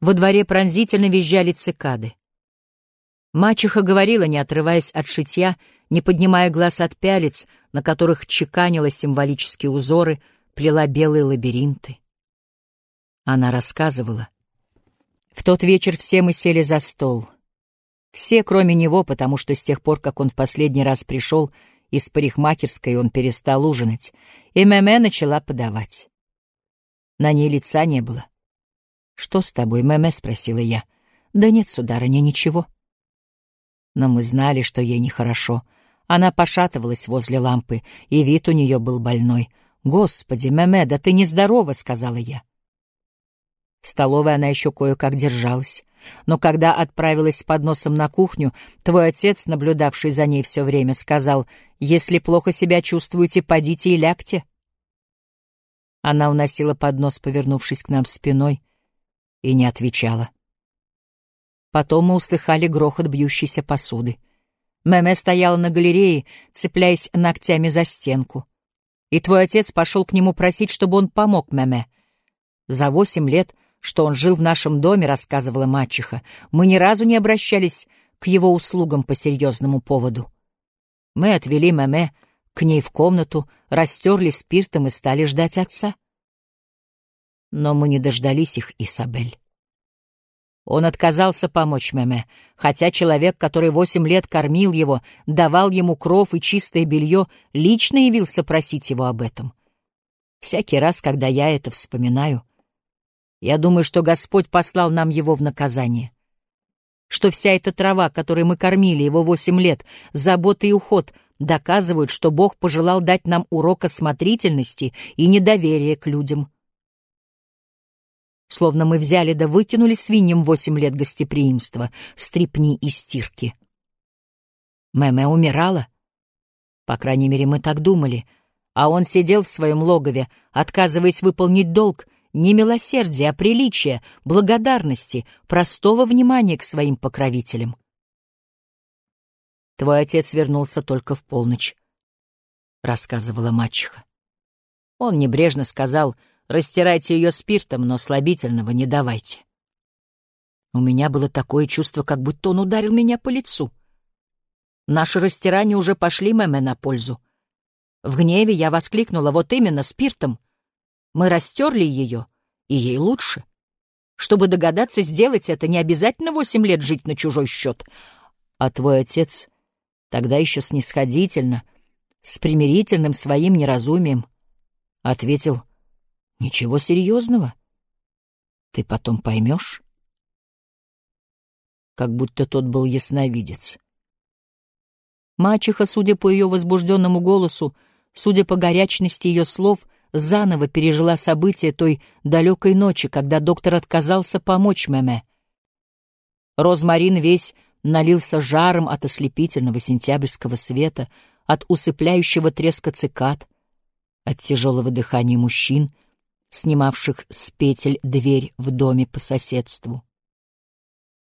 Во дворе пронзительно визжали цикады. Мачеха говорила, не отрываясь от шитья, не поднимая глаз от пялец, на которых чеканила символические узоры, плела белые лабиринты. Она рассказывала. В тот вечер все мы сели за стол. Все, кроме него, потому что с тех пор, как он в последний раз пришел из парикмахерской, он перестал ужинать, и Меме начала подавать. На ней лица не было. «Что с тобой, Меме?» — спросила я. «Да нет, сударыня, ничего». Но мы знали, что ей нехорошо. Она пошатывалась возле лампы, и вид у нее был больной. «Господи, Меме, да ты нездорова!» — сказала я. В столовой она еще кое-как держалась. Но когда отправилась с подносом на кухню, твой отец, наблюдавший за ней все время, сказал, «Если плохо себя чувствуете, подите и лягте». Она уносила поднос, повернувшись к нам спиной, и не отвечала. Потом мы услыхали грохот бьющейся посуды. Мэмэ стояла на галерее, цепляясь ногтями за стенку. И твой отец пошел к нему просить, чтобы он помог Мэмэ. За восемь лет, что он жил в нашем доме, рассказывала мачеха, мы ни разу не обращались к его услугам по серьезному поводу. Мы отвели Мэмэ к ней в комнату, растерли спиртом и стали ждать отца. Но мы не дождались их, Исабель. Он отказался помочь Меме, хотя человек, который восемь лет кормил его, давал ему кров и чистое белье, лично явился просить его об этом. Всякий раз, когда я это вспоминаю, я думаю, что Господь послал нам его в наказание. Что вся эта трава, которой мы кормили его восемь лет, забота и уход, доказывают, что Бог пожелал дать нам урок осмотрительности и недоверия к людям словно мы взяли да выкинули свиньям восемь лет гостеприимства, стрипни и стирки. Мэмэ умирала. По крайней мере, мы так думали. А он сидел в своем логове, отказываясь выполнить долг, не милосердия, а приличия, благодарности, простого внимания к своим покровителям. Твой отец вернулся только в полночь, — рассказывала мачеха. Он небрежно сказал — Растирайте ее спиртом, но слабительного не давайте. У меня было такое чувство, как будто он ударил меня по лицу. Наши растирания уже пошли Мэмэ на пользу. В гневе я воскликнула, вот именно, спиртом. Мы растерли ее, и ей лучше. Чтобы догадаться сделать это, не обязательно восемь лет жить на чужой счет. А твой отец тогда еще снисходительно, с примирительным своим неразумием, ответил — Ничего серьезного. Ты потом поймешь. Как будто тот был ясновидец. Мачеха, судя по ее возбужденному голосу, судя по горячности ее слов, заново пережила события той далекой ночи, когда доктор отказался помочь Меме. Розмарин весь налился жаром от ослепительного сентябрьского света, от усыпляющего треска цикад, от тяжелого дыхания мужчин — снимавших с петель дверь в доме по соседству.